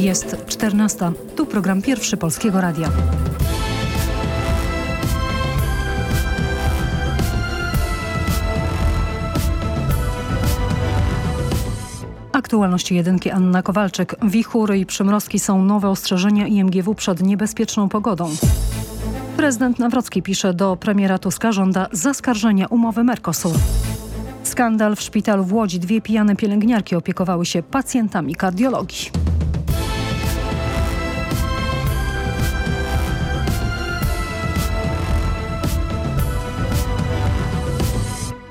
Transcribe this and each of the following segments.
Jest 14. Tu program pierwszy Polskiego Radia. Aktualności jedynki Anna Kowalczyk. Wichury i przymrozki są nowe ostrzeżenia IMGW przed niebezpieczną pogodą. Prezydent Nawrocki pisze do premiera Tuska, żąda zaskarżenia umowy Mercosur. Skandal w szpitalu w Łodzi. Dwie pijane pielęgniarki opiekowały się pacjentami kardiologii.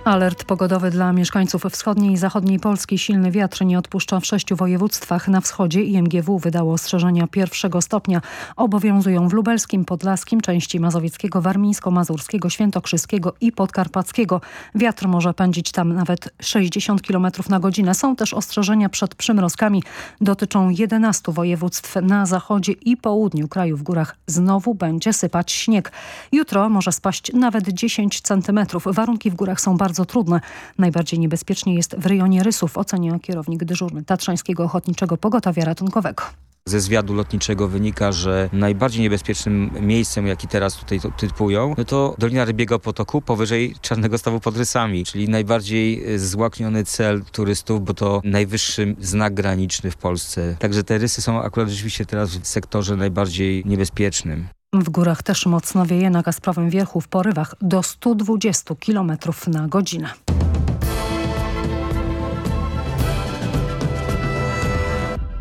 Alert pogodowy dla mieszkańców wschodniej i zachodniej Polski. Silny wiatr nie odpuszcza w sześciu województwach. Na wschodzie IMGW wydało ostrzeżenia pierwszego stopnia. Obowiązują w lubelskim, podlaskim, części mazowieckiego, warmińsko-mazurskiego, świętokrzyskiego i podkarpackiego. Wiatr może pędzić tam nawet 60 km na godzinę. Są też ostrzeżenia przed przymrozkami. Dotyczą 11 województw na zachodzie i południu kraju. W górach znowu będzie sypać śnieg. Jutro może spaść nawet 10 centymetrów. Warunki w górach są bardzo bardzo trudne. Najbardziej niebezpiecznie jest w rejonie Rysów, ocenia kierownik dyżurny Tatrzańskiego Ochotniczego Pogotowia Ratunkowego. Ze zwiadu lotniczego wynika, że najbardziej niebezpiecznym miejscem, jaki teraz tutaj typują, no to Dolina Rybiego Potoku powyżej Czarnego Stawu pod Rysami, czyli najbardziej e, złakniony cel turystów, bo to najwyższy znak graniczny w Polsce. Także te rysy są akurat rzeczywiście teraz w sektorze najbardziej niebezpiecznym. W górach też mocno wieje na Kasprowym Wierchu w porywach do 120 km na godzinę.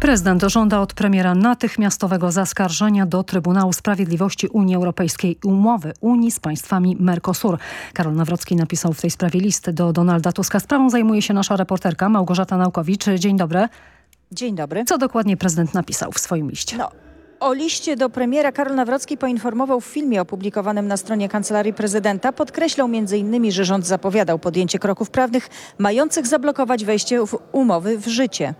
Prezydent żąda od premiera natychmiastowego zaskarżenia do Trybunału Sprawiedliwości Unii Europejskiej umowy Unii z państwami Mercosur. Karol Nawrocki napisał w tej sprawie list do Donalda Tuska. Sprawą zajmuje się nasza reporterka Małgorzata Naukowicz. Dzień dobry. Dzień dobry. Co dokładnie prezydent napisał w swoim liście? No. O liście do premiera Karol Nawrocki poinformował w filmie opublikowanym na stronie Kancelarii Prezydenta. Podkreślał m.in., że rząd zapowiadał podjęcie kroków prawnych mających zablokować wejście umowy w życie.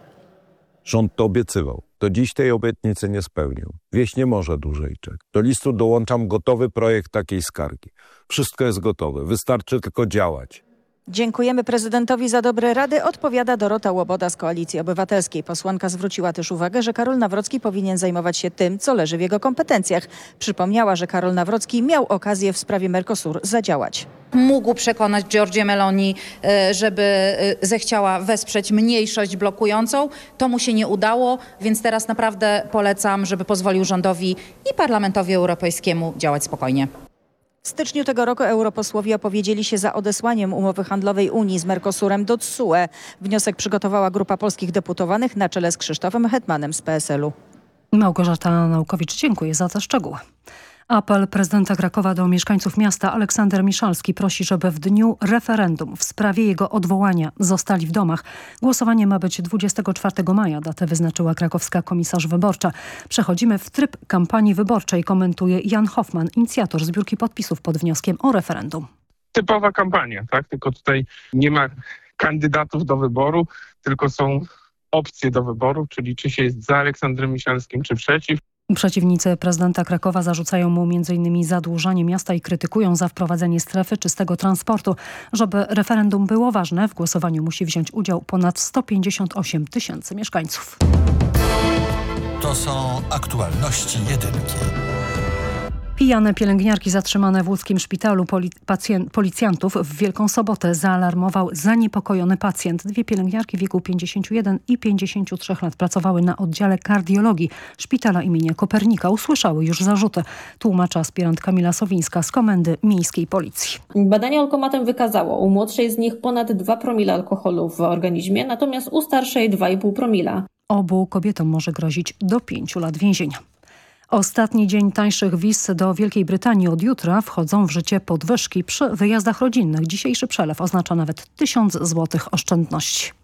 Rząd to obiecywał. Do dziś tej obietnicy nie spełnił. Wieś nie może dłużej czekać. Do listu dołączam gotowy projekt takiej skargi. Wszystko jest gotowe. Wystarczy tylko działać. Dziękujemy prezydentowi za dobre rady, odpowiada Dorota Łoboda z Koalicji Obywatelskiej. Posłanka zwróciła też uwagę, że Karol Nawrocki powinien zajmować się tym, co leży w jego kompetencjach. Przypomniała, że Karol Nawrocki miał okazję w sprawie Mercosur zadziałać. Mógł przekonać Giorgię Meloni, e, żeby e, zechciała wesprzeć mniejszość blokującą. To mu się nie udało, więc teraz naprawdę polecam, żeby pozwolił rządowi i Parlamentowi Europejskiemu działać spokojnie. W styczniu tego roku europosłowie opowiedzieli się za odesłaniem umowy handlowej Unii z Mercosurem do TSUE. Wniosek przygotowała grupa polskich deputowanych na czele z Krzysztofem Hetmanem z PSL-u. Małgorzata Naukowicz, dziękuję za te szczegóły. Apel prezydenta Krakowa do mieszkańców miasta Aleksander Miszalski prosi, żeby w dniu referendum w sprawie jego odwołania zostali w domach. Głosowanie ma być 24 maja, datę wyznaczyła krakowska komisarz wyborcza. Przechodzimy w tryb kampanii wyborczej, komentuje Jan Hoffman, inicjator zbiórki podpisów pod wnioskiem o referendum. Typowa kampania, tak? Tylko tutaj nie ma kandydatów do wyboru, tylko są opcje do wyboru, czyli czy się jest za Aleksandrem Miszalskim, czy przeciw. Przeciwnicy prezydenta Krakowa zarzucają mu m.in. zadłużanie miasta i krytykują za wprowadzenie strefy czystego transportu. Żeby referendum było ważne, w głosowaniu musi wziąć udział ponad 158 tysięcy mieszkańców. To są aktualności jedynki. Pijane pielęgniarki zatrzymane w łódzkim szpitalu poli policjantów w Wielką Sobotę zaalarmował zaniepokojony pacjent. Dwie pielęgniarki w wieku 51 i 53 lat pracowały na oddziale kardiologii szpitala imienia Kopernika. Usłyszały już zarzuty. Tłumacza aspirant Kamila Sowińska z Komendy Miejskiej Policji. Badanie alkomatem wykazało u młodszej z nich ponad 2 promile alkoholu w organizmie, natomiast u starszej 2,5 promila. Obu kobietom może grozić do 5 lat więzienia. Ostatni dzień tańszych wiz do Wielkiej Brytanii od jutra wchodzą w życie podwyżki przy wyjazdach rodzinnych. Dzisiejszy przelew oznacza nawet 1000 złotych oszczędności.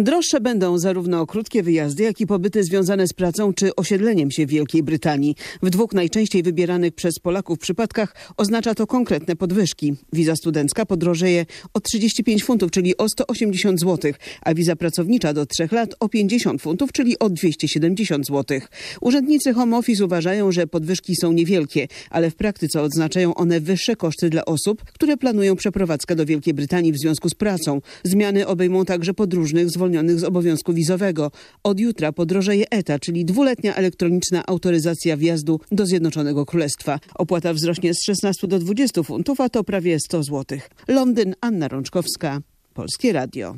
Droższe będą zarówno krótkie wyjazdy, jak i pobyty związane z pracą czy osiedleniem się w Wielkiej Brytanii. W dwóch najczęściej wybieranych przez Polaków przypadkach oznacza to konkretne podwyżki. Wiza studencka podrożeje o 35 funtów, czyli o 180 zł, a wiza pracownicza do trzech lat o 50 funtów, czyli o 270 zł. Urzędnicy Home Office uważają, że podwyżki są niewielkie, ale w praktyce oznaczają one wyższe koszty dla osób, które planują przeprowadzkę do Wielkiej Brytanii w związku z pracą. Zmiany obejmą także podróżnych zwolnionych zwolnionych z obowiązku wizowego. Od jutra podrożeje ETA, czyli dwuletnia elektroniczna autoryzacja wjazdu do Zjednoczonego Królestwa. Opłata wzrośnie z 16 do 20 funtów, a to prawie 100 zł. Londyn, Anna Rączkowska, Polskie Radio.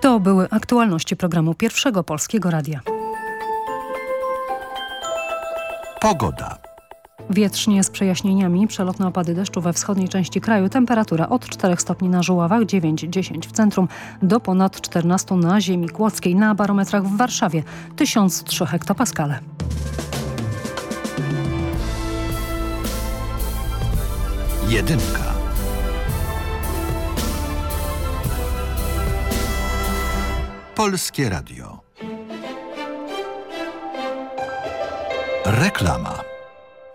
To były aktualności programu Pierwszego Polskiego Radia. Pogoda. Wietrznie z przejaśnieniami, przelotne opady deszczu we wschodniej części kraju, temperatura od 4 stopni na Żuławach, 9-10 w centrum, do ponad 14 na ziemi kłodzkiej, na barometrach w Warszawie 1003 hektopaskale. Jedynka. Polskie Radio. Reklama.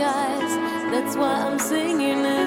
That's why I'm singing it.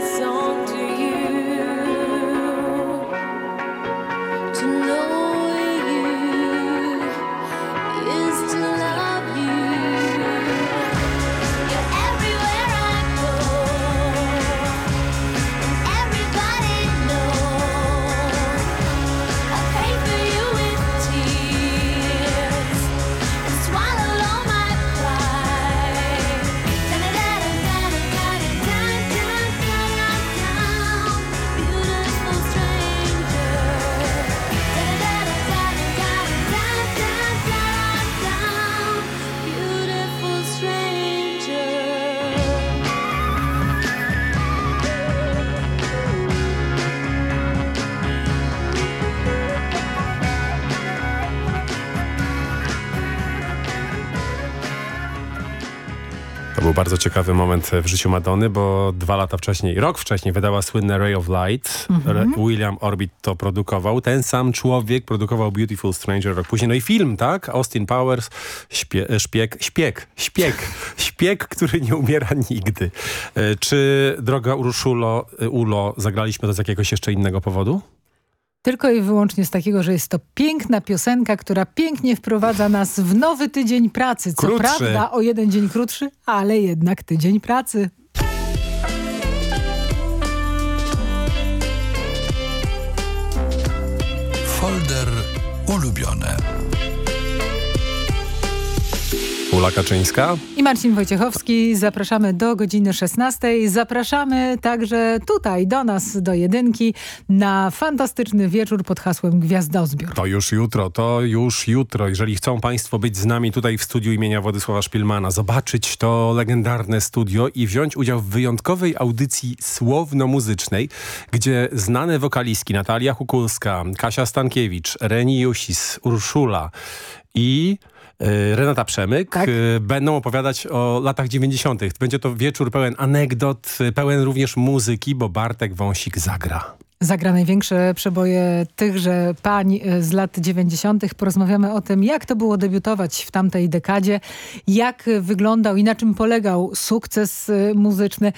Bardzo ciekawy moment w życiu Madony, bo dwa lata wcześniej, rok wcześniej wydała słynne Ray of Light. Mhm. Re- William Orbit to produkował. Ten sam człowiek produkował Beautiful Stranger rok później. No i film, tak? Austin Powers, śpie, szpieg, śpieg, śpieg, śpieg, który nie umiera nigdy. E, Czy, droga Urszulo, e, Ulo, zagraliśmy to z jakiegoś jeszcze innego powodu? Tylko i wyłącznie z takiego, że jest to piękna piosenka, która pięknie wprowadza nas w nowy tydzień pracy. Co Krótszy. prawda o jeden dzień krótszy, ale jednak tydzień pracy. Folder ulubione. Ula Kaczyńska. I Marcin Wojciechowski. Zapraszamy do godziny 16. Zapraszamy także tutaj do nas, do jedynki, na fantastyczny wieczór pod hasłem Gwiazdozbiór. To już jutro, to już jutro. Jeżeli chcą Państwo być z nami tutaj w studiu imienia Władysława Szpilmana, zobaczyć to legendarne studio i wziąć udział w wyjątkowej audycji słowno-muzycznej, gdzie znane wokalistki Natalia Hukulska, Kasia Stankiewicz, Reni Jusis, Urszula i Renata Przemyk e, będą opowiadać o latach 90. Będzie to wieczór pełen anegdot, e, pełen również muzyki, bo Bartek Wąsik zagra. Zagra największe przeboje tychże pań e, z lat 90. Porozmawiamy o tym, jak to było debiutować w tamtej dekadzie, jak wyglądał i na czym polegał sukces e, muzyczny.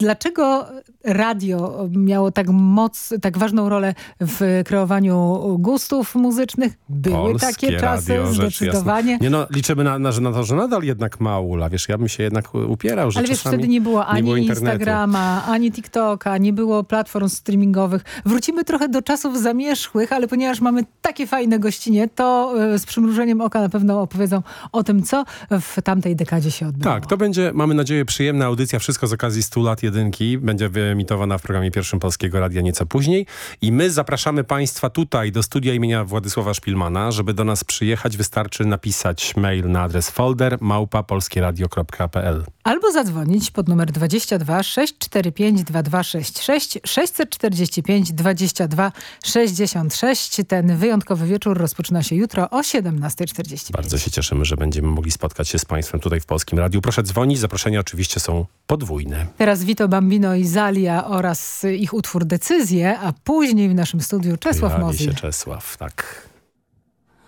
Dlaczego radio miało tak moc, tak ważną rolę w kreowaniu gustów muzycznych? Były Polskie takie czasy, radio, zdecydowanie. Nie no, liczymy na, na, na to, że nadal jednak ma Ula. Wiesz, ja bym się jednak upierał, że Ale wiesz, wtedy nie było ani było internetu. Instagrama, ani TikToka, nie było platform streamingowych. Wrócimy trochę do czasów zamierzchłych, ale ponieważ mamy takie fajne gościnie, to e, z przymrużeniem oka na pewno opowiedzą o tym, co w tamtej dekadzie się odbyło. Tak, to będzie, mamy nadzieję, przyjemna audycja. Wszystko z okazji 100 lat jedynki. Będzie wyemitowana w programie pierwszym Polskiego Radia nieco później. I my zapraszamy Państwa tutaj do studia imienia Władysława Szpilmana. Żeby do nas przyjechać, wystarczy napisać mail na adres folder małpa.polskieradio.pl Albo zadzwonić pod numer 22 645 2266 645 22 66. Ten wyjątkowy wieczór rozpoczyna się jutro o 17.45. Bardzo się cieszymy, że będziemy mogli spotkać się z Państwem tutaj w Polskim Radiu. Proszę dzwonić, zaproszenia oczywiście są podwójne. Teraz Vito Bambino i Zalia oraz ich utwór Decyzje, a później w naszym studiu Czesław Pojawi Mozy. się Czesław, tak.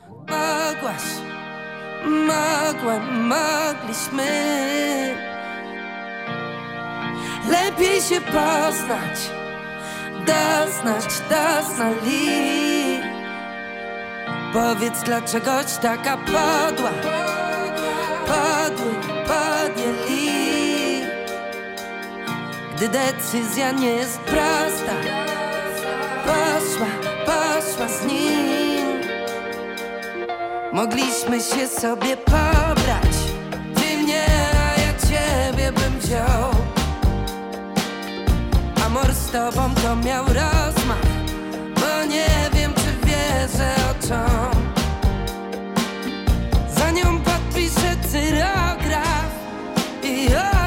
Mogłaś, mogłem, mogliśmy Lepiej się poznać, doznać, doznali Powiedz dlaczegoś taka podła Podły podjęli Gdy decyzja nie jest prosta. Poszła, poszła z nim. Mogliśmy się sobie pobrać. Ty mnie, a ja ciebie bym wziął. Amor z tobą to miał rozmach Bo nie wiem czy wierzę oczom. Za nią podpiszę cyrograf I oddam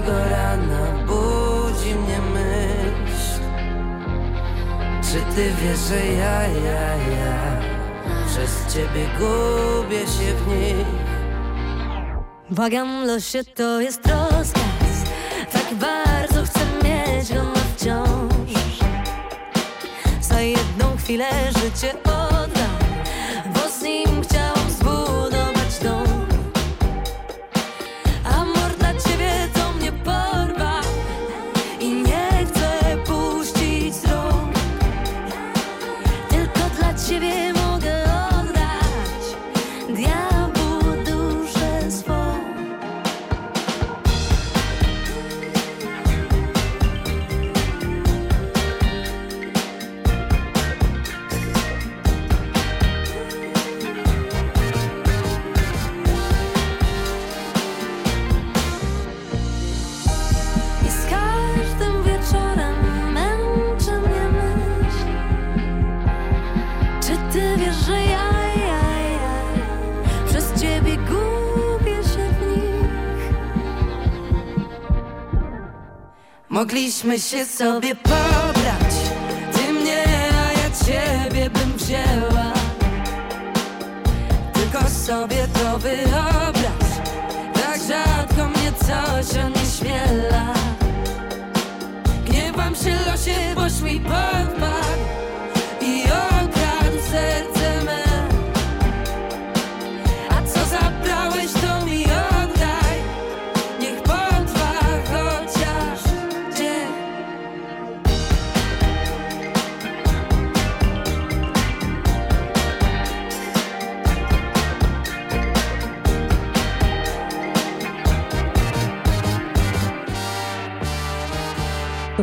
samego rana budzi mnie myśl. Czy ty wiesz, że ja, ja, ja Przez ciebie gubię się w nich? Błagam, losie to jest rozkaz. Tak bardzo chcę mieć go na wciąż. Za jedną chwilę życie oddam Bo z nim Mogliśmy się sobie pobrać. Ty mnie, a ja ciebie bym wzięła. Tylko sobie to wyobraź. Tak rzadko mnie coś onieśmiela. Gniewam się losie, boś mi podpadł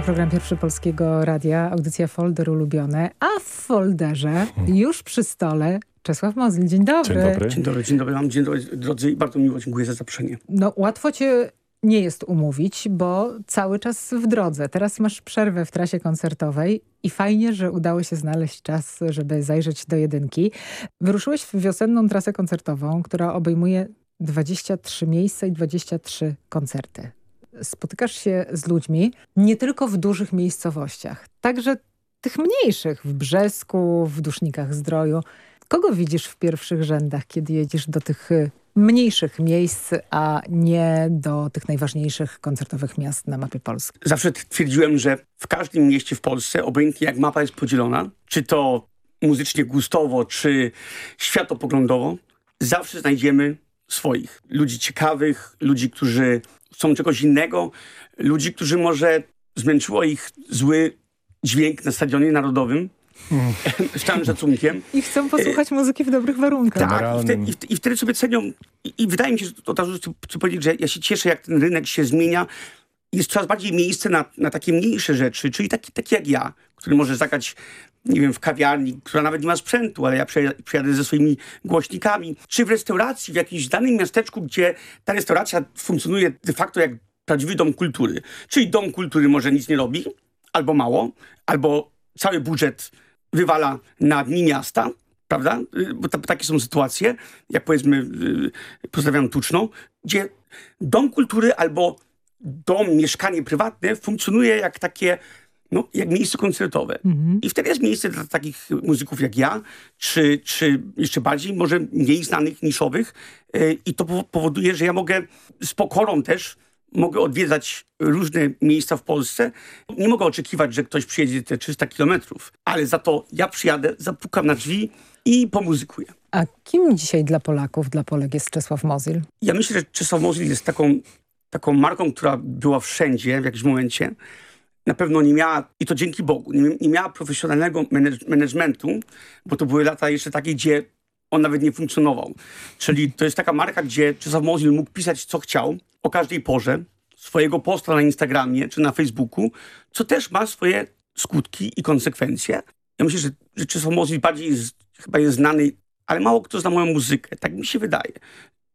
program Pierwszy Polskiego Radia, audycja Folder Ulubione, a w folderze już przy stole Czesław Mozil. Dzień dobry. Dzień dobry, dzień dobry wam, dzień dobry drodzy i bardzo miło dziękuję za zaproszenie. No łatwo cię nie jest umówić, bo cały czas w drodze. Teraz masz przerwę w trasie koncertowej i fajnie, że udało się znaleźć czas, żeby zajrzeć do jedynki. Wyruszyłeś w wiosenną trasę koncertową, która obejmuje 23 miejsca i 23 koncerty. Spotykasz się z ludźmi nie tylko w dużych miejscowościach, także tych mniejszych, w Brzesku, w Dusznikach Zdroju. Kogo widzisz w pierwszych rzędach, kiedy jedziesz do tych y, mniejszych miejsc, a nie do tych najważniejszych koncertowych miast na mapie Polski? Zawsze twierdziłem, że w każdym mieście w Polsce, obojętnie jak mapa jest podzielona, czy to muzycznie gustowo, czy światopoglądowo, zawsze znajdziemy swoich. Ludzi ciekawych, ludzi, którzy chcą czegoś innego, ludzi, którzy może zmęczyło ich zły dźwięk na Stadionie Narodowym, z całym szacunkiem. I chcą posłuchać muzyki w dobrych warunkach. Tak, i wtedy, i, wtedy, i wtedy sobie cenią i, i wydaje mi się, że od razu chcę powiedzieć, że ja się cieszę, jak ten rynek się zmienia. Jest coraz bardziej miejsce na, na takie mniejsze rzeczy, czyli taki, taki jak ja, który może zagrać nie wiem, w kawiarni, która nawet nie ma sprzętu, ale ja przyjadę, ze swoimi głośnikami, czy w restauracji w jakimś danym miasteczku, gdzie ta restauracja funkcjonuje de facto jak prawdziwy dom kultury. Czyli dom kultury może nic nie robi, albo mało, albo cały budżet wywala na dni miasta, prawda? Y, Bo ta, takie są sytuacje, jak powiedzmy, yy, pozdrawiam Tuczną, gdzie dom kultury albo dom, mieszkanie prywatne funkcjonuje jak takie, no, jak miejsce koncertowe. I wtedy jest miejsce dla takich muzyków jak ja, czy, czy jeszcze bardziej, może mniej znanych, niszowych. Yy, I to powo- powoduje, że ja mogę z pokorą też mogę odwiedzać różne miejsca w Polsce. Nie mogę oczekiwać, że ktoś przyjedzie te 300 kilometrów, ale za to ja przyjadę, zapukam na drzwi i pomuzykuję. A kim dzisiaj dla Polaków, dla Polek jest Czesław Mozil? Ja myślę, że Czesław Mozil jest taką, taką marką, która była wszędzie w jakimś momencie. Na pewno nie miała, i to dzięki Bogu, nie, nie miała profesjonalnego manage- managementu, bo to były lata jeszcze takie, gdzie on nawet nie funkcjonował. Czyli to jest taka marka, gdzie Czesław Mozil mógł pisać co chciał, o każdej porze, swojego posta na Instagramie czy na Facebooku, co też ma swoje skutki i konsekwencje. Ja myślę, że, że Czesław Mozil bardziej jest, chyba jest znany, ale mało kto zna moją muzykę. Tak mi się wydaje.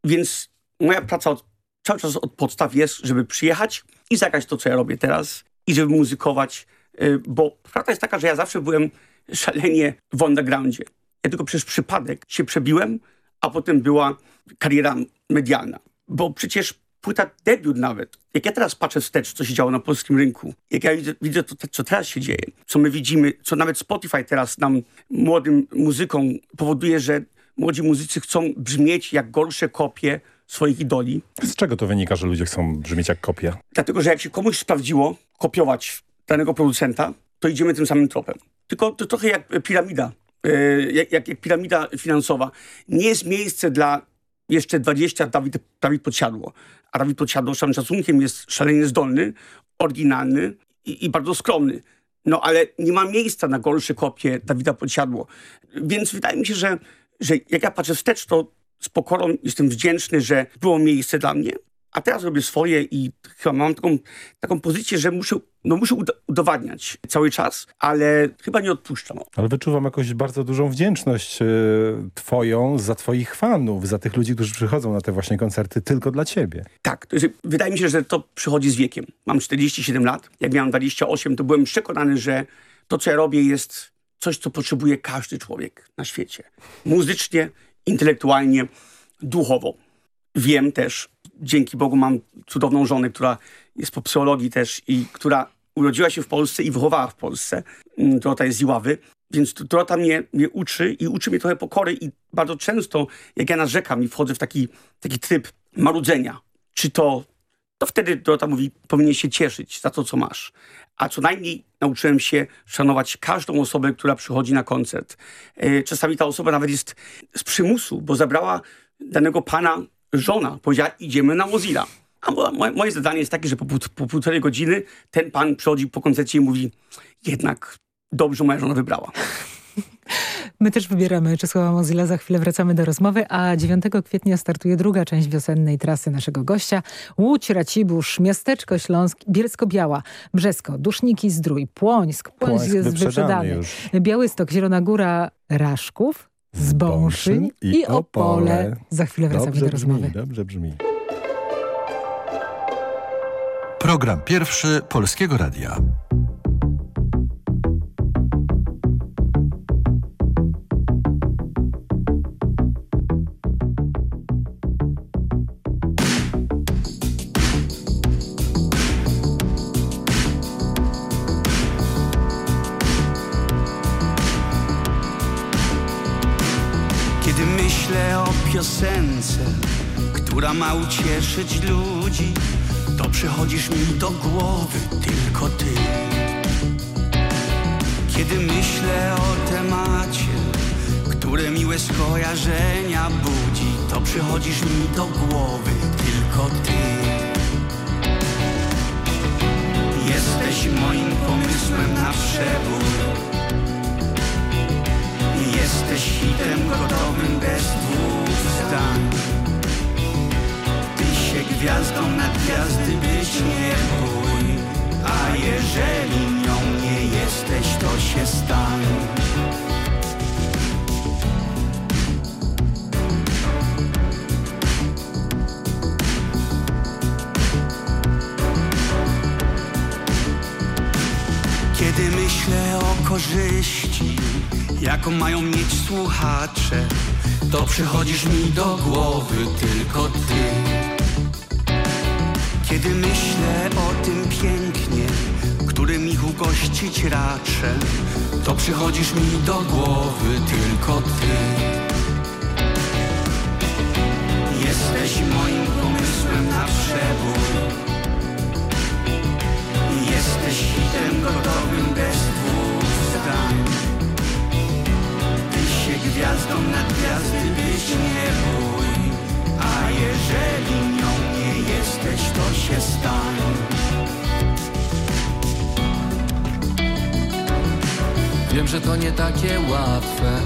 Więc moja praca od, cały czas od podstaw jest, żeby przyjechać i zagrać to, co ja robię teraz i żeby muzykować, y, bo prawda jest taka, że ja zawsze byłem szalenie w undergroundzie. Ja tylko przez przypadek się przebiłem, a potem była kariera medialna. Bo przecież płyta debiut nawet. Jak ja teraz patrzę wstecz, co się działo na polskim rynku, jak ja widzę, widzę to, co teraz się dzieje, co my widzimy, co nawet Spotify teraz nam, młodym muzykom powoduje, że młodzi muzycy chcą brzmieć jak gorsze kopie swoich idoli. Z czego to wynika, że ludzie chcą brzmieć jak kopia? Dlatego, że jak się komuś sprawdziło kopiować danego producenta, to idziemy tym samym tropem. Tylko to trochę jak piramida, yy, jak, jak, jak piramida finansowa. Nie jest miejsce dla jeszcze 20 Dawid, Dawid Podsiadło. A Dawid Podsiadło, z całym szacunkiem, jest szalenie zdolny, oryginalny i, i bardzo skromny. No ale nie ma miejsca na gorsze kopie Dawida Podsiadło. Więc wydaje mi się, że, że jak ja patrzę wstecz, to z pokorą jestem wdzięczny, że było miejsce dla mnie, a teraz robię swoje i chyba mam taką, taką pozycję, że muszę, no muszę udo udowadniać cały czas, ale chyba nie odpuszczam. Ale wyczuwam jakąś bardzo dużą wdzięczność y, twoją za twoich fanów, za tych ludzi, którzy przychodzą na te właśnie koncerty tylko dla ciebie. Tak, to jest, wydaje mi się, że to przychodzi z wiekiem. Mam 47 lat, jak miałem 28, to byłem przekonany, że to, co ja robię jest coś, co potrzebuje każdy człowiek na świecie. Muzycznie, intelektualnie, duchowo. Wiem też, dzięki Bogu mam cudowną żonę, która jest po psychologii też i która urodziła się w Polsce i wychowała w Polsce. Dorota jest z Iławy, więc Dorota mnie, mnie uczy i uczy mnie trochę pokory i bardzo często, jak ja narzekam i wchodzę w taki, taki tryb marudzenia, czy to, to wtedy Dorota mówi, powinien się cieszyć za to, co masz. A co najmniej nauczyłem się szanować każdą osobę, która przychodzi na koncert. Czasami ta osoba nawet jest z przymusu, bo zabrała danego pana żona. Powiedziała, idziemy na Mozilla. A moje, moje zadanie jest takie, że po, po półtorej godziny ten pan przychodzi po koncercie i mówi, jednak dobrze moja żona wybrała. My też wybieramy Czesława Mozilla, za chwilę wracamy do rozmowy, a 9 kwietnia startuje druga część wiosennej trasy naszego gościa. Łódź, Racibórz, Miasteczko Śląsk, Bielsko-Biała, Brzesko, Duszniki, Zdrój, Płońsk, Płońsk, Płońsk jest wyprzedany. Białystok, Zielona Góra, Raszków, Zbąszyń i, i Opole. Opole. Za chwilę wracamy dobrze do rozmowy. Brzmi, dobrze brzmi. Program pierwszy Polskiego Radia. Która ma ucieszyć ludzi, to przychodzisz mi do głowy tylko ty. Kiedy myślę o temacie, które miłe skojarzenia budzi, to przychodzisz mi do głowy tylko ty. Jesteś moim pomysłem na przebór. Jesteś hitem gotowym bez dwóch zdań gwiazdą na gwiazdy być nie bój. A jeżeli nią nie jesteś, to się stań. Kiedy myślę o korzyści jaką mają mieć słuchacze To przychodzisz mi do głowy tylko ty Kiedy myślę o tym pięknie, którym ich ugościć raczę. To przychodzisz mi do głowy tylko ty. Jesteś moim pomysłem na przebór Jesteś hitem gotowym bez dwóch zdań. Gwiazdą na gwiazdy być nie bój. A jeżeli jesteś, to się stań Wiem, że to nie takie łatwe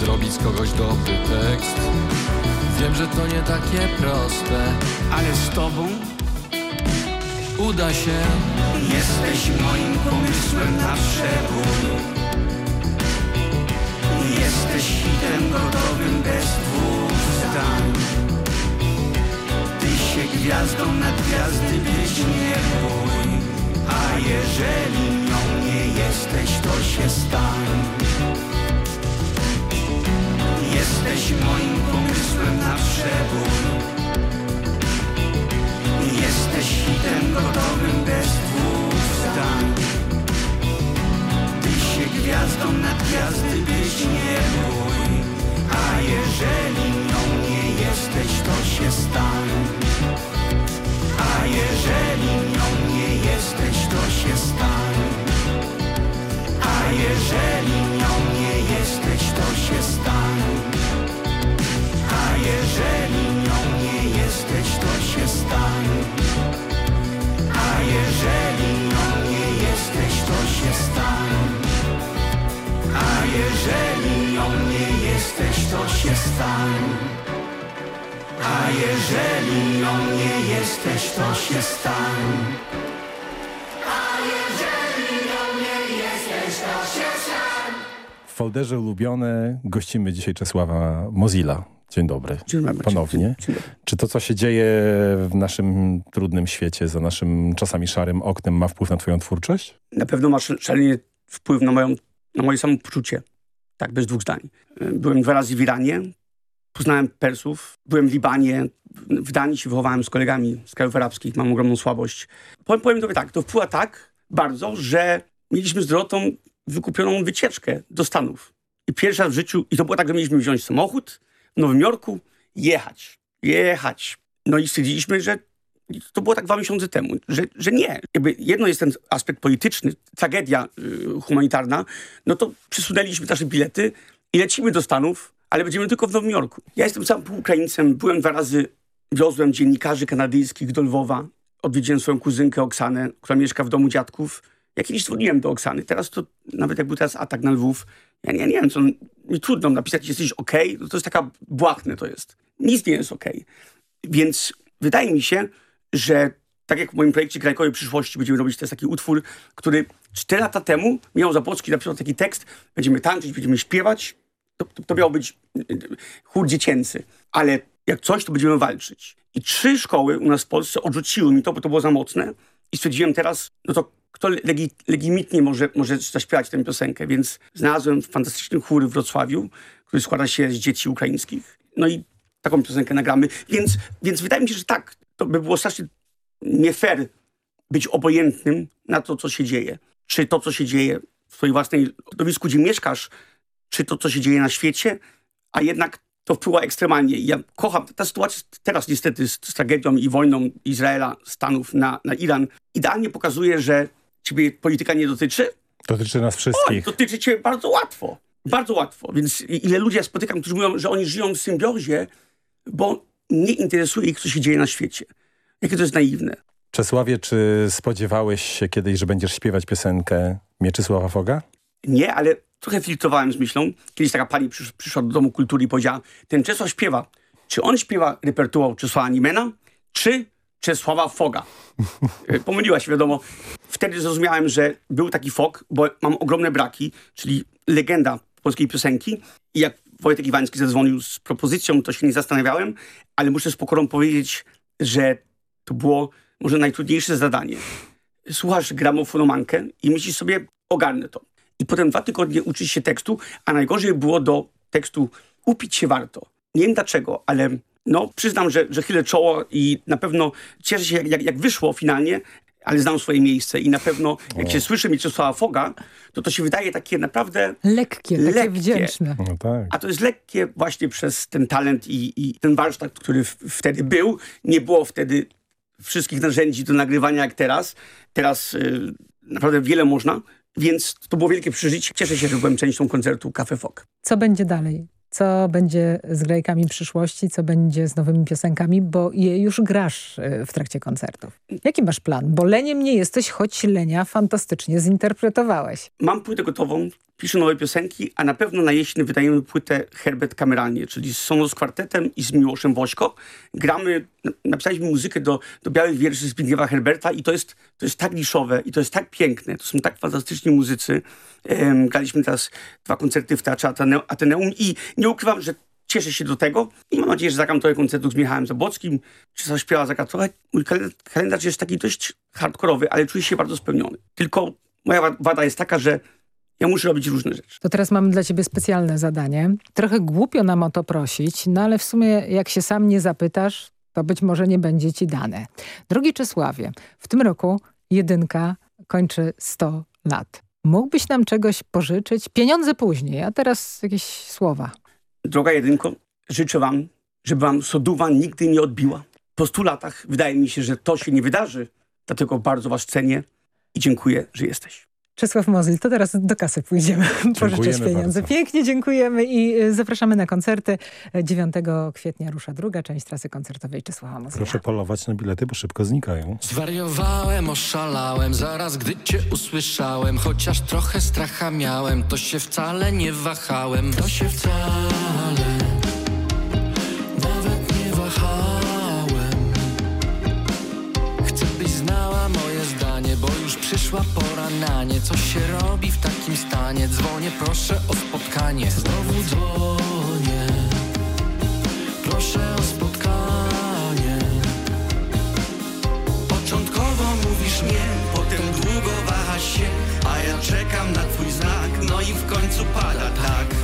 Zrobić z kogoś dobry tekst. Wiem, że to nie takie proste Ale z tobą uda się. Jesteś moim pomysłem na przebój. Jesteś hitem gotowym bez dwóch zdań gwiazdą na gwiazdy być nie bój. A jeżeli nią nie jesteś, to się stań. Jesteś moim pomysłem na przebój. Jesteś hitem gotowym bez dwóch zdań. Gwiazdą na gwiazdy być nie bój. A jeżeli nią nie jesteś, to się stanie jeżeli nią nie jesteś, to się stań. A jeżeli nie jesteś, to się stań. W folderze ulubione gościmy dzisiaj Czesława Mozilla. Dzień dobry. Dzień dobry. Ponownie. Dzień dobry. Czy to, co się dzieje w naszym trudnym świecie, za naszym czasami szarym oknem, ma wpływ na twoją twórczość? Na pewno ma szalenie wpływ na, moją, na moje samopoczucie. Tak, bez dwóch zdań. Byłem dwa razy w Iranie, poznałem Persów, byłem w Libanie, w Danii się wychowałem z kolegami z krajów arabskich, mam ogromną słabość. Powiem, powiem tobie tak, to wpływa tak bardzo, że mieliśmy z Dorotą wykupioną wycieczkę do Stanów. I pierwszy raz w życiu, i to było tak, że mieliśmy wziąć samochód w Nowym Jorku, jechać, jechać. No i stwierdziliśmy, że to było tak dwa miesiące temu, że, że nie. Jakby jedno jest ten aspekt polityczny, tragedia y, humanitarna, no to przesunęliśmy nasze bilety i lecimy do Stanów, ale będziemy tylko w Nowym Jorku. Ja jestem sam Ukraińcem, byłem dwa razy, wiozłem dziennikarzy kanadyjskich do Lwowa, odwiedziłem swoją kuzynkę Oksanę, która mieszka w domu dziadków. Ja kiedyś dzwoniłem do Oksany, teraz to, nawet jak był teraz atak na Lwów, ja nie, nie wiem, co, mi trudno napisać, jesteś ok, no to jest taka błahne to jest. Nic nie jest ok. Więc wydaje mi się, że tak jak w moim projekcie Krajkowej Przyszłości będziemy robić też taki utwór, który 4 lata temu Michał Zapłocki napisał taki tekst, będziemy tańczyć, będziemy śpiewać, to, to, miał być chór dziecięcy, ale jak coś, to będziemy walczyć. I trzy szkoły u nas w Polsce odrzuciły mi to, bo to było za mocne i stwierdziłem teraz, no to kto legi, legitnie może, może zaśpiewać tę piosenkę, więc znalazłem fantastyczny chór w Wrocławiu, który składa się z dzieci ukraińskich. No i taką piosenkę nagramy, więc, więc wydaje mi się, że tak, to by było strasznie nie fair być obojętnym na to, co się dzieje. Czy to, co się dzieje w twojej własnej środowisku, gdzie mieszkasz, czy to, co się dzieje na świecie, a jednak to wpływa ekstremalnie. Ja kocham, ta sytuacja teraz niestety z, z tragedią i wojną Izraela, Stanów na, na Iran, idealnie pokazuje, że ciebie polityka nie dotyczy. Dotyczy nas wszystkich. O, dotyczy cię bardzo łatwo. Bardzo łatwo. Więc ile ludzi ja spotykam, którzy mówią, że oni żyją w symbiozie, bo nie interesuje ich, co się dzieje na świecie. Jakie to jest naiwne. Czesławie, czy spodziewałeś się kiedyś, że będziesz śpiewać piosenkę Mieczysława Foga? Nie, ale trochę filtrowałem z myślą. Kiedyś taka pani przysz przyszła do Domu Kultury i powiedziała, ten Czesław śpiewa. Czy on śpiewa repertuar Czesława Nimena, czy Czesława Foga? Pomyliła się, wiadomo. Wtedy zrozumiałem, że był taki Fog, bo mam ogromne braki, czyli legenda polskiej piosenki. I jak Wojtek Iwański zadzwonił z propozycją, to się nie zastanawiałem, ale muszę z pokorą powiedzieć, że to było może najtrudniejsze zadanie. Słuchasz gramofonomankę i myślisz sobie, ogarnę to. I potem dwa tygodnie uczysz się tekstu, a najgorzej było do tekstu upić się warto. Nie wiem dlaczego, ale no przyznam, że, że chylę czoło i na pewno cieszę się, jak, jak wyszło finalnie, ale znam swoje miejsce i na pewno jak się słyszy Mieczysława Foga, to to się wydaje takie naprawdę... Lekkie, takie lekkie. wdzięczne. No tak. A to jest lekkie właśnie przez ten talent i, i ten warsztat, który wtedy był. Nie było wtedy wszystkich narzędzi do nagrywania jak teraz. Teraz y, naprawdę wiele można, więc to było wielkie przeżycie. Cieszę się, że byłem częścią koncertu Cafe Fog. Co będzie dalej? Co będzie z grajkami przyszłości? Co będzie z nowymi piosenkami? Bo je już grasz w trakcie koncertów. Jaki masz plan? Bo leniem nie jesteś, choć lenia fantastycznie zinterpretowałeś. Mam płytę gotową, piszę nowe piosenki, a na pewno na jesień wydajemy płytę Herbert kameralnie, czyli z z kwartetem i z Miłoszem Wośko. Gramy, napisaliśmy muzykę do, do Białych Wierszy Zbigniewa Herberta i to jest, to jest tak niszowe i to jest tak piękne. To są tak fantastyczni muzycy. Um, graliśmy teraz dwa koncerty w Teatrze Ateneum i nie ukrywam, że cieszę się do tego i mam nadzieję, że zagram trochę koncertów z Michałem Zabłockim, czy zaśpiewa trochę. Mój kalendarz jest taki dość hardkorowy, ale czuję się bardzo spełniony. Tylko moja wada jest taka, że ja muszę robić różne rzeczy. To teraz mamy dla ciebie specjalne zadanie. Trochę głupio nam o to prosić, no ale w sumie jak się sam nie zapytasz, to być może nie będzie ci dane. Drogi Czesławie, w tym roku jedynka kończy 100 lat. Mógłbyś nam czegoś pożyczyć? Pieniądze później, a teraz jakieś słowa. Droga jedynko, życzę wam, żeby wam soduwa nigdy nie odbiła. Po 100 latach wydaje mi się, że to się nie wydarzy, dlatego bardzo was cenię i dziękuję, że jesteś. Czesław Mozyl, to teraz do kasy pójdziemy pożyczyć pieniądze. bardzo. Pięknie dziękujemy i y, zapraszamy na koncerty. 9 kwietnia rusza druga część trasy koncertowej Czesława Mozyla. Proszę polować na bilety, bo szybko znikają. Zwariowałem, oszalałem, zaraz gdy cię usłyszałem Chociaż trochę stracha miałem, to się wcale nie wahałem To się wcale nawet przyszła pora na nie. Coś się robi w takim stanie? Dzwonię, proszę o spotkanie. Znowu dzwonię. Proszę o spotkanie. Początkowo mówisz nie, potem długo wahasz się A ja czekam na twój znak, no i w końcu pada tak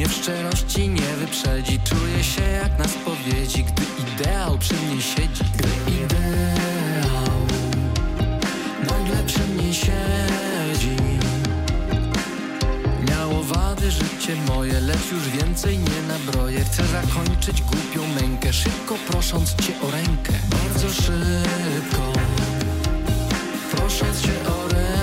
Mnie w szczerości nie wyprzedzi. Czuję się jak na spowiedzi Gdy ideał przy mnie siedzi. Gdy ideał Nagle przy mnie siedzi. Miało wady życie moje Lecz już więcej nie nabroję. Chcę zakończyć głupią mękę Szybko prosząc cię o rękę. Bardzo szybko Prosząc cię o rękę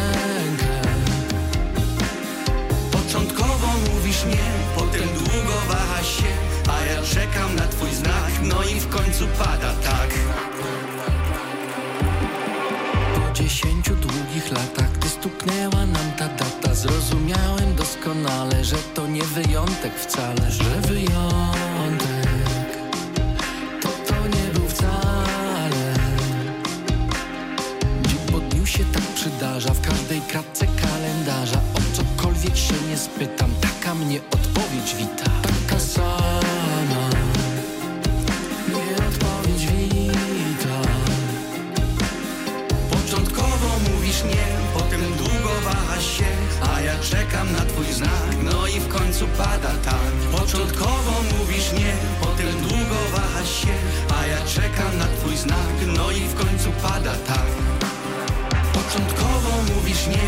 Początkowo mówisz nie, potem długo wahasz się A ja czekam na twój znak, no i w końcu pada tak. Po dziesięciu długich latach, gdy stuknęła nam ta data Zrozumiałem doskonale, że to nie wyjątek wcale Że wyjątek to to nie był wcale. Dzień po dniu się tak przydarza, w każdej kratce kalendarza O cokolwiek się nie spytam, taka mnie odpowiedź wita. Taka sama. Mnie odpowiedź wita. Początkowo mówisz nie, potem długo wahasz się A ja czekam na twój znak, no i w końcu pada tak. Początkowo mówisz nie, potem długo wahasz się A ja czekam na twój znak, no i w końcu pada tak. Początkowo mówisz nie,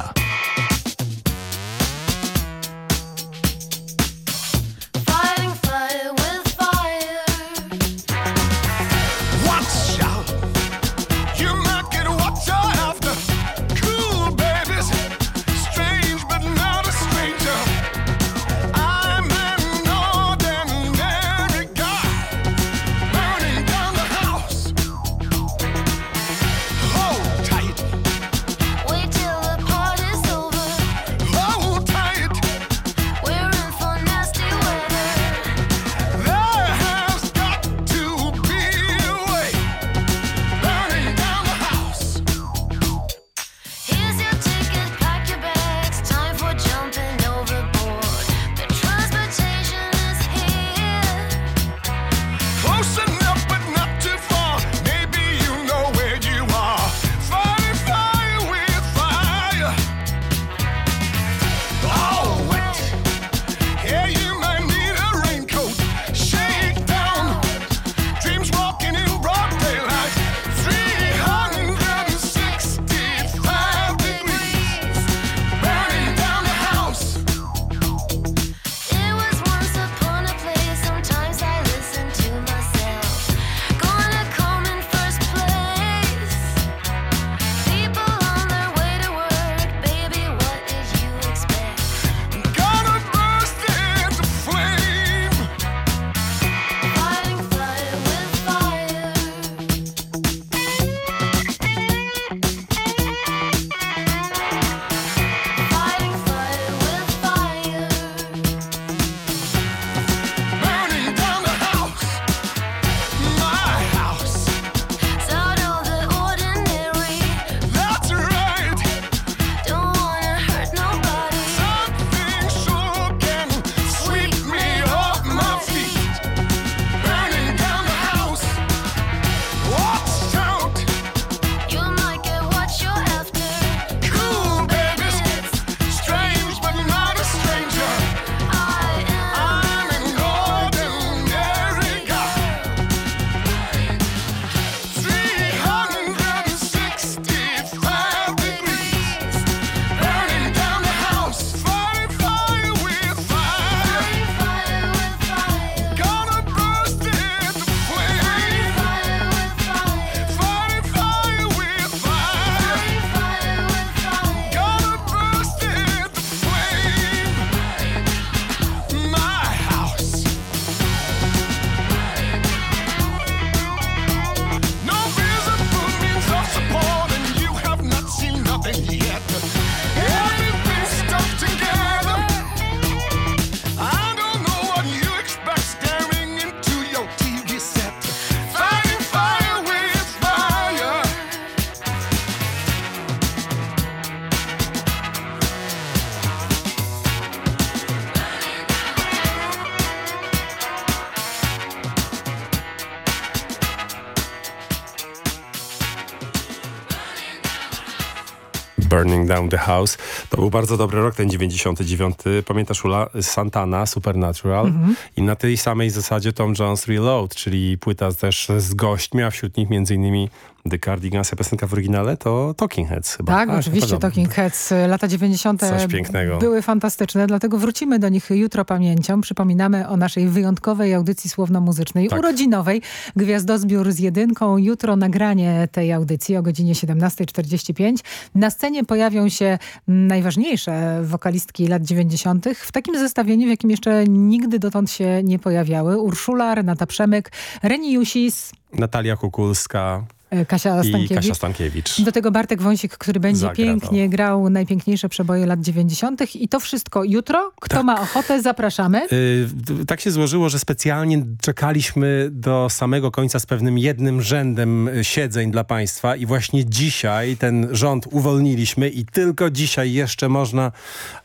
Burning Down the House. To był bardzo dobry rok, ten 99. Pamiętasz Ula? Santana, Supernatural Mhm. i na tej samej zasadzie Tom Jones Reload, czyli płyta też z gośćmi, a wśród nich między innymi The Cardigans, a piosenka w oryginale to Talking Heads chyba. Tak, A, oczywiście Talking Heads, y, lata 90. Coś pięknego. były fantastyczne, dlatego wrócimy do nich jutro pamięcią. Przypominamy o naszej wyjątkowej audycji słowno-muzycznej, Tak. urodzinowej, Gwiazdozbiór z jedynką. Jutro nagranie tej audycji o godzinie 17.45. Na scenie pojawią się najważniejsze wokalistki lat 90. w takim zestawieniu, w jakim jeszcze nigdy dotąd się nie pojawiały. Urszula, Renata Przemyk, Reni Jusis, Natalia Kukulska e, Kasia i Stankiewicz. Kasia Stankiewicz. Do tego Bartek Wąsik, który będzie Zagra pięknie grał najpiękniejsze przeboje lat 90. I to wszystko jutro. Kto Tak. ma ochotę, zapraszamy. Y, d- tak się złożyło, że specjalnie czekaliśmy do samego końca z pewnym jednym rzędem y, siedzeń dla Państwa i właśnie dzisiaj ten rząd uwolniliśmy i tylko dzisiaj jeszcze można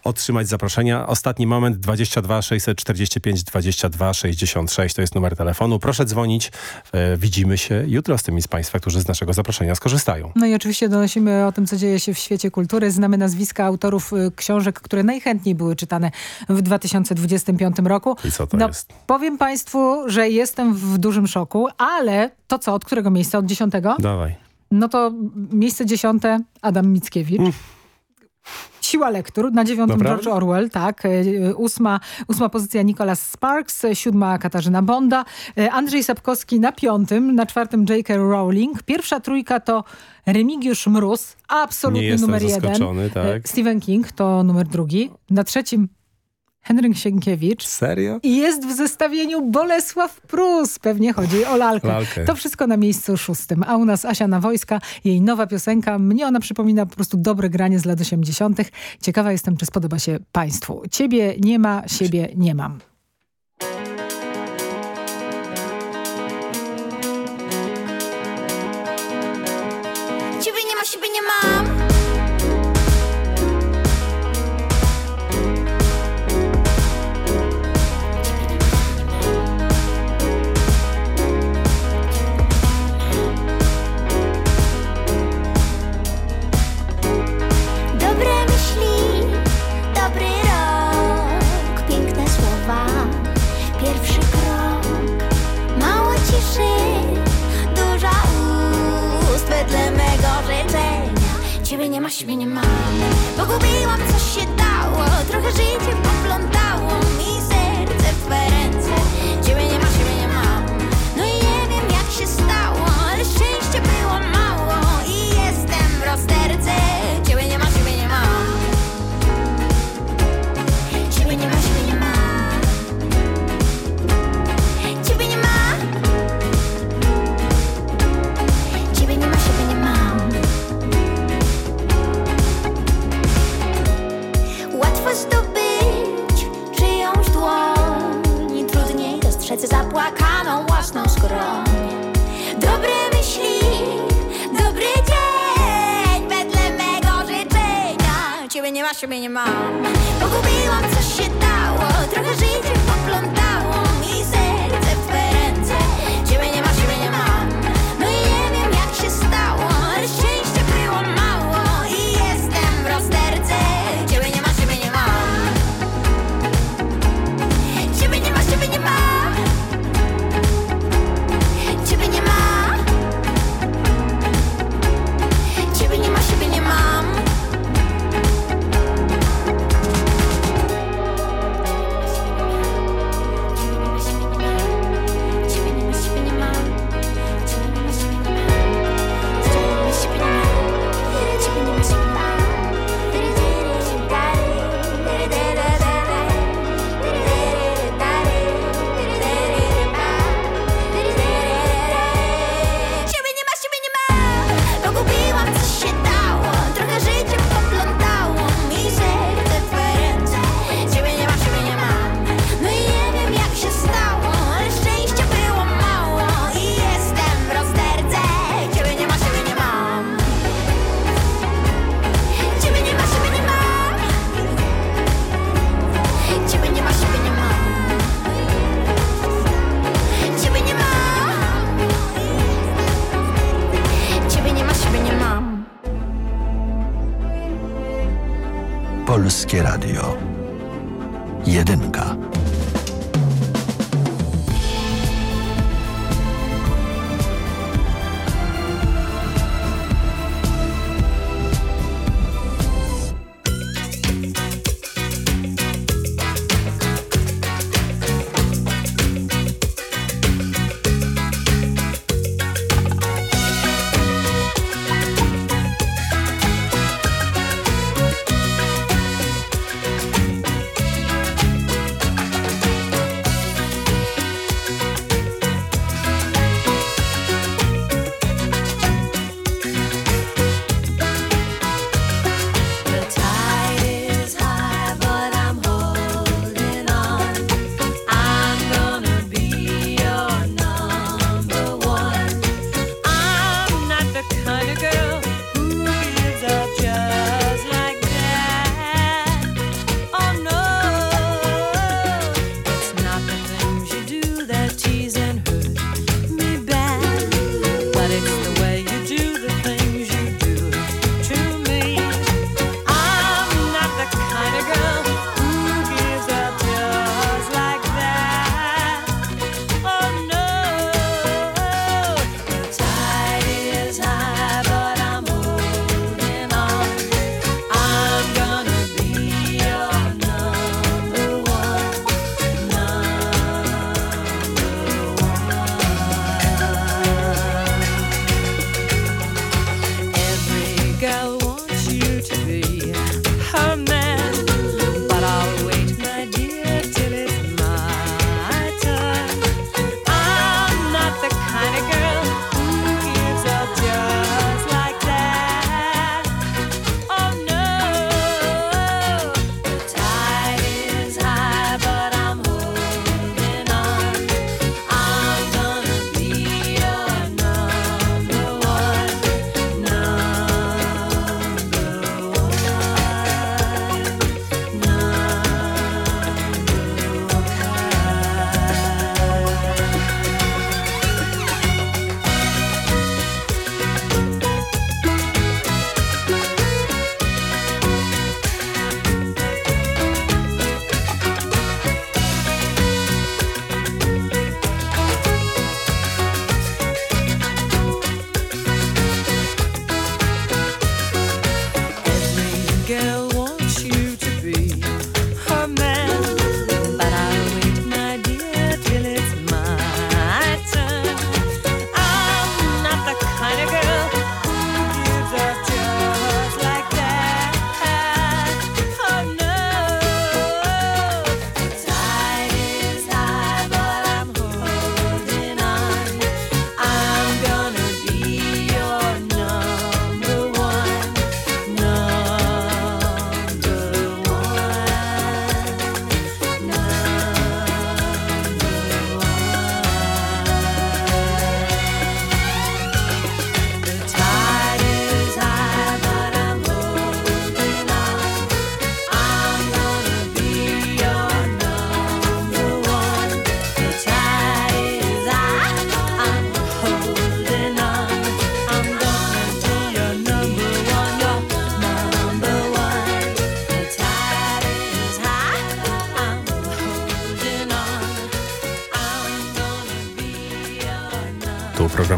otrzymać zaproszenia. Ostatni moment 22 645 22 66 to jest numer telefonu. Proszę dzwonić. E, Widzimy się jutro z tymi z Państwa, którzy z naszego zaproszenia skorzystają. No i oczywiście donosimy o tym, co dzieje się w świecie kultury. Znamy nazwiska autorów y, książek, które najchętniej były czytane w 2025 roku. I co to no, jest? Powiem Państwu, że jestem w dużym szoku, ale to co, od którego miejsca? Od dziesiątego? Dawaj. No to miejsce dziesiąte Adam Mickiewicz. Siła lektur, na dziewiątym Naprawdę? George Orwell, tak. E, Ósma, ósma pozycja Nicholas Sparks, e, siódma Katarzyna Bonda, e, Andrzej Sapkowski na piątym, na czwartym J.K. Rowling. Pierwsza trójka to Remigiusz Mróz, jestem numer jeden. tak. E, Stephen King to numer drugi. Na trzecim Henryk Sienkiewicz. Serio? I jest w zestawieniu Bolesław Prus. Pewnie chodzi o lalkę. Lalkę. To wszystko na miejscu szóstym. A u nas Asia na wojska, jej nowa piosenka. Mnie ona przypomina po prostu dobre granie z lat 80. Ciekawa jestem, czy spodoba się Państwu. Ciebie nie ma, siebie nie mam. Polskie Radio.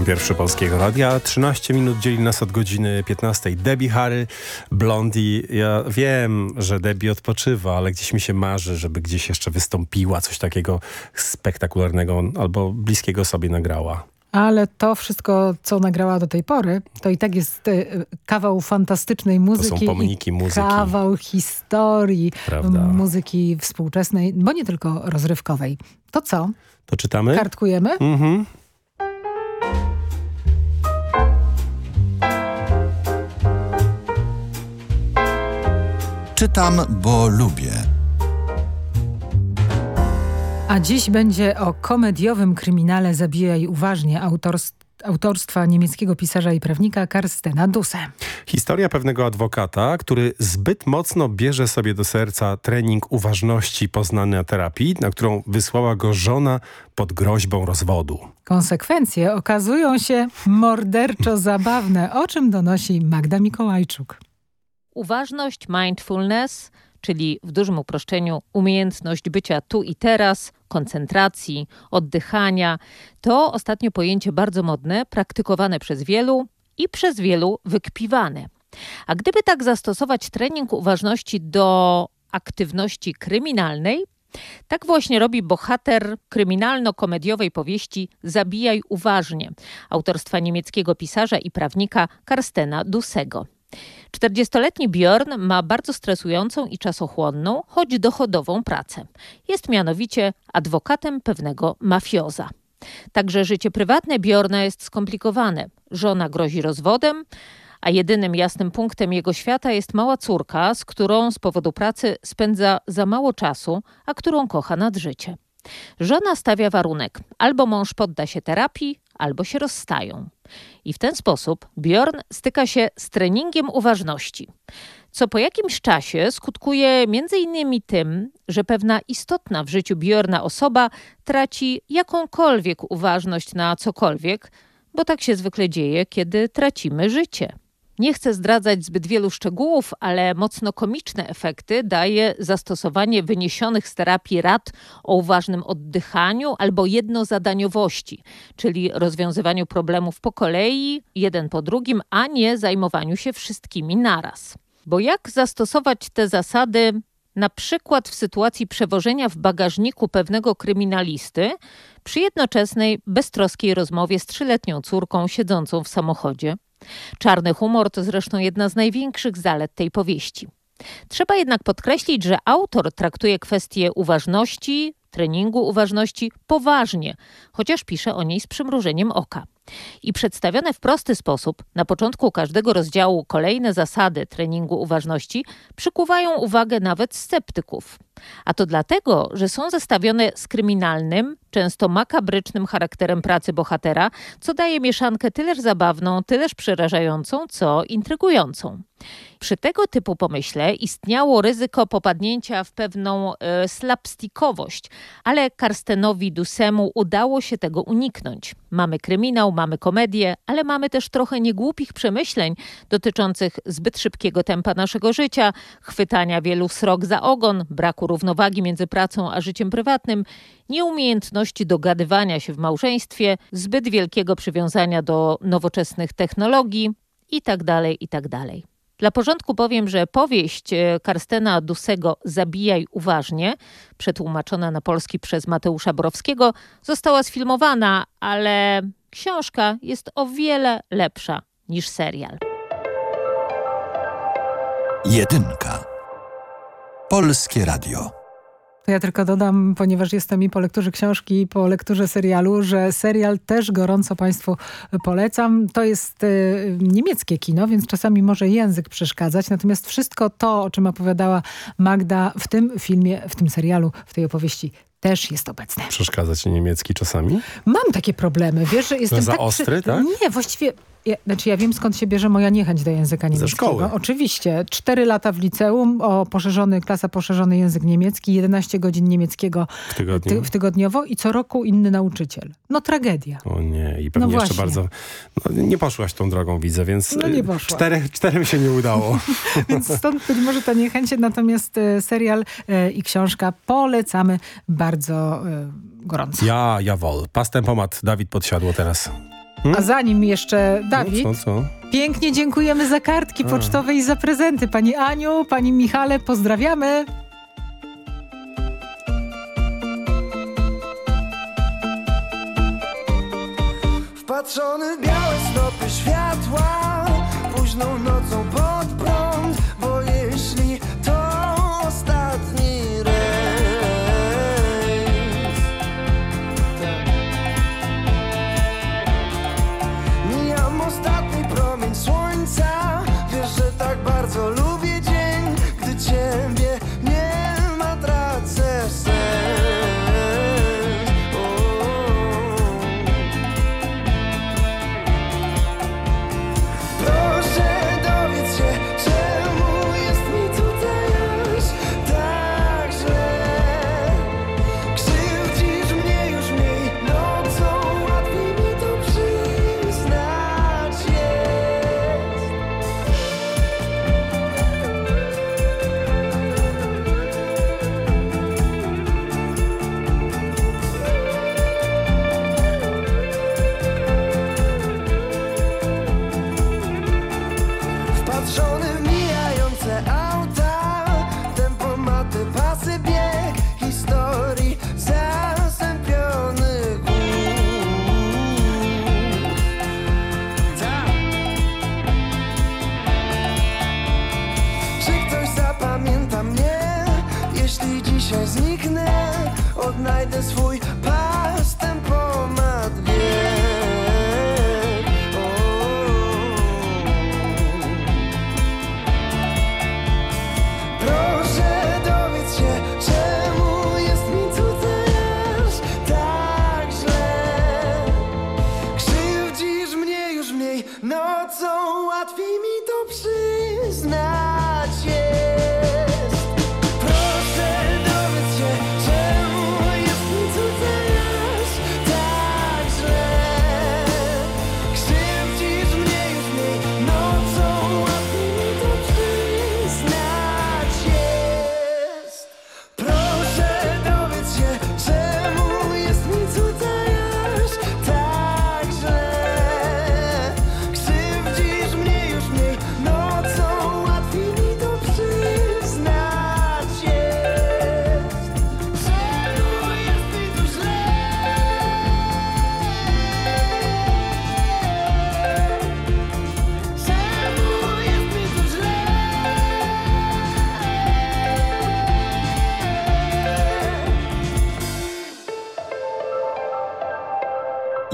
Pierwszy Polskiego Radia. 13 minut dzieli nas od godziny 15. Debbie Harry, Blondie. Ja wiem, że Debbie odpoczywa, ale gdzieś mi się marzy, żeby gdzieś jeszcze wystąpiła, coś takiego spektakularnego albo bliskiego sobie nagrała. Ale to wszystko, co nagrała do tej pory, to i tak jest e, kawał fantastycznej muzyki. To są pomniki muzyki. Kawał historii Prawda. muzyki współczesnej, bo nie tylko rozrywkowej. To co? To czytamy? Kartkujemy? Mhm. Czytam, bo lubię. A dziś będzie o komediowym kryminale Zabijaj uważnie autorstwa autorstwa niemieckiego pisarza i prawnika Karstena Dusse. Historia pewnego adwokata, który zbyt mocno bierze sobie do serca trening uważności poznany na terapii, na którą wysłała go żona pod groźbą rozwodu. Konsekwencje okazują się morderczo zabawne, o czym donosi Magda Mikołajczuk. Uważność, mindfulness czyli w dużym uproszczeniu umiejętność bycia tu i teraz, koncentracji, oddychania, to ostatnio pojęcie bardzo modne, praktykowane przez wielu i przez wielu wykpiwane. A gdyby tak zastosować trening uważności do aktywności kryminalnej, tak właśnie robi bohater kryminalno-komediowej powieści Zabijaj uważnie, autorstwa niemieckiego pisarza i prawnika Karstena Dusego. 40-letni Björn ma bardzo stresującą i czasochłonną, choć dochodową pracę. Jest mianowicie adwokatem pewnego mafioza. Także życie prywatne Bjorna jest skomplikowane. Żona grozi rozwodem, a jedynym jasnym punktem jego świata jest mała córka, z którą z powodu pracy spędza za mało czasu, a którą kocha nad życie. Żona stawia warunek: albo mąż podda się terapii, albo się rozstają. I w ten sposób Bjorn styka się z treningiem uważności, co po jakimś czasie skutkuje innymi tym, że pewna istotna w życiu Bjorna osoba traci jakąkolwiek uważność na cokolwiek, bo tak się zwykle dzieje, kiedy tracimy życie. Nie chcę zdradzać zbyt wielu szczegółów, ale mocno komiczne efekty daje zastosowanie wyniesionych z terapii rad o uważnym oddychaniu albo jednozadaniowości, czyli rozwiązywaniu problemów po kolei, jeden po drugim, a nie zajmowaniu się wszystkimi naraz. Bo jak zastosować te zasady na przykład w sytuacji przewożenia w bagażniku pewnego kryminalisty przy jednoczesnej, beztroskiej rozmowie z trzyletnią córką siedzącą w samochodzie? Czarny humor to zresztą jedna z największych zalet tej powieści. Trzeba jednak podkreślić, że autor traktuje kwestię uważności, treningu uważności poważnie, chociaż pisze o niej z przymrużeniem oka. I przedstawione w prosty sposób, na początku każdego rozdziału kolejne zasady treningu uważności przykuwają uwagę nawet sceptyków. A to dlatego, że są zestawione z kryminalnym, często makabrycznym charakterem pracy bohatera, co daje mieszankę tyleż zabawną, tyleż przerażającą, co intrygującą. Przy tego typu pomyśle istniało ryzyko popadnięcia w pewną e, ale Karstenowi Dusemu udało się tego uniknąć. Mamy kryminał, mamy komedię, ale mamy też trochę niegłupich przemyśleń dotyczących zbyt szybkiego tempa naszego życia, chwytania wielu srok za ogon, braku równowagi między pracą a życiem prywatnym, nieumiejętności dogadywania się w małżeństwie, zbyt wielkiego przywiązania do nowoczesnych technologii itd. Tak itd. Tak Dla porządku powiem, że powieść e, Karstena Dusego Zabijaj uważnie, przetłumaczona na polski przez Mateusza Borowskiego, została sfilmowana, ale książka jest o wiele lepsza niż serial. Jedynka. Polskie Radio. To ja tylko dodam, ponieważ jestem i po lekturze książki, i po lekturze serialu, że serial też gorąco Państwu polecam. To jest y, niemieckie kino, więc czasami może język przeszkadzać. Natomiast wszystko to, o czym opowiadała Magda w tym filmie, w tym serialu, w tej opowieści też jest obecne. Przeszkadza ci niemiecki czasami? Mam takie problemy, wiesz, że jestem za tak... ostry, tak? Nie, właściwie ja, znaczy ja wiem skąd się bierze moja niechęć do języka niemieckiego. Ze szkoły. Oczywiście. Cztery lata w liceum, o poszerzony, klasa poszerzony język niemiecki, 11 godzin niemieckiego w, tygodniu? ty, w tygodniowo i co roku inny nauczyciel. No tragedia. O nie, i pewnie no jeszcze bardzo... No, nie poszłaś tą drogą, widzę, więc no nie poszła. czterech, czterem się nie udało. więc stąd być może ta niechęć, natomiast e, serial e, i książka polecamy bardzo e, gorąco. Ja, ja wol. Pas tempomat. Dawid podsiadło teraz. Hmm? A zanim jeszcze Dawid, no, co, co? pięknie dziękujemy za kartki A. pocztowe i za prezenty. Pani Aniu, pani Michale, pozdrawiamy. Wpatrzony w białe stopy światła, późną nocą pod prąd,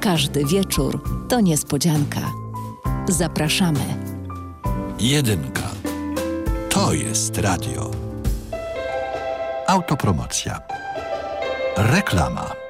Każdy wieczór to niespodzianka. Zapraszamy. Jedynka. To jest radio. Autopromocja. Reklama.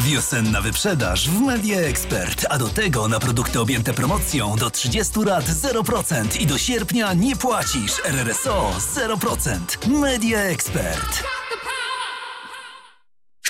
Wiosenna wyprzedaż w Media Expert, a do tego na produkty objęte promocją do 30 lat 0% i do sierpnia nie płacisz RRSO 0%. Media Expert.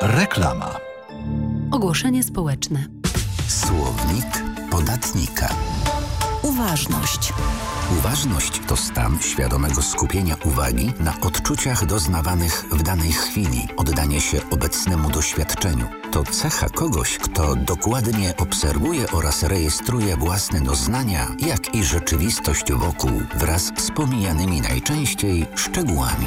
Reklama. Ogłoszenie społeczne. Słownik podatnika. Uważność. Uważność to stan świadomego skupienia uwagi na odczuciach doznawanych w danej chwili, oddanie się obecnemu doświadczeniu. To cecha kogoś, kto dokładnie obserwuje oraz rejestruje własne doznania, jak i rzeczywistość wokół wraz z pomijanymi najczęściej szczegółami.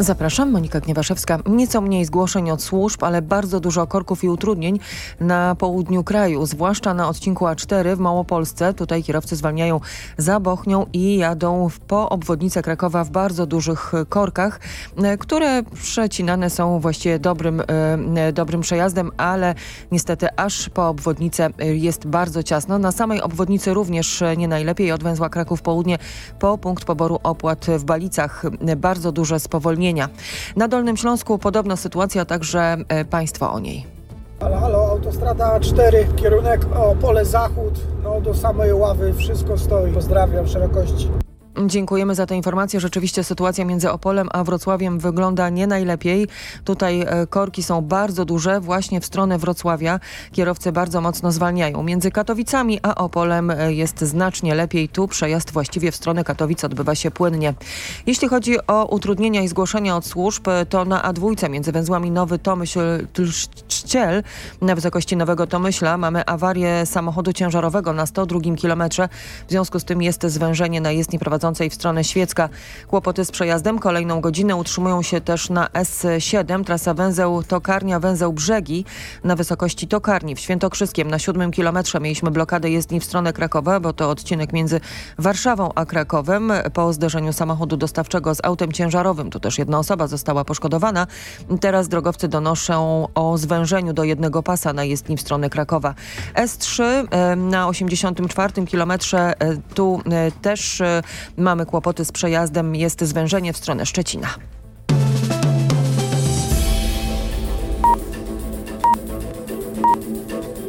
Zapraszam, Monika Gniewaszewska. Nieco mniej zgłoszeń od służb, ale bardzo dużo korków i utrudnień na południu kraju, zwłaszcza na odcinku A4 w Małopolsce. Tutaj kierowcy zwalniają za Bochnią i jadą po obwodnicę Krakowa w bardzo dużych korkach, e, które przecinane są właściwie dobrym, e, dobrym przejazdem, ale niestety aż po obwodnicę jest bardzo ciasno. Na samej obwodnicy również nie najlepiej od węzła Kraków Południe po punkt poboru opłat w Balicach. Bardzo duże spowolnienie na Dolnym Śląsku podobna sytuacja, także e, Państwo o niej. Halo, halo, autostrada A4, kierunek Opole Zachód, no do samej ławy wszystko stoi. Pozdrawiam szerokości. Dziękujemy za tę informację. Rzeczywiście sytuacja między Opolem a Wrocławiem wygląda nie najlepiej. Tutaj korki są bardzo duże właśnie w stronę Wrocławia. Kierowcy bardzo mocno zwalniają. Między Katowicami a Opolem jest znacznie lepiej. Tu przejazd właściwie w stronę Katowic odbywa się płynnie. Jeśli chodzi o utrudnienia i zgłoszenia od służb, to na A2 między węzłami Nowy Tomyśl Trzciel na wysokości Nowego Tomyśla mamy awarię samochodu ciężarowego na 102 kilometrze. W związku z tym jest zwężenie na jezdni prowadzącej w stronę Świecka. Kłopoty z przejazdem kolejną godzinę utrzymują się też na S7, trasa węzeł Tokarnia, węzeł Brzegi na wysokości Tokarni. W Świętokrzyskiem na siódmym kilometrze mieliśmy blokadę jezdni w stronę Krakowa, bo to odcinek między Warszawą a Krakowem. Po zderzeniu samochodu dostawczego z autem ciężarowym, tu też jedna osoba została poszkodowana. Teraz drogowcy donoszą o zwężeniu do jednego pasa na jezdni w stronę Krakowa. S3 e, na 84 kilometrze, e, tu e, też mamy kłopoty z przejazdem, jest zwężenie w stronę Szczecina.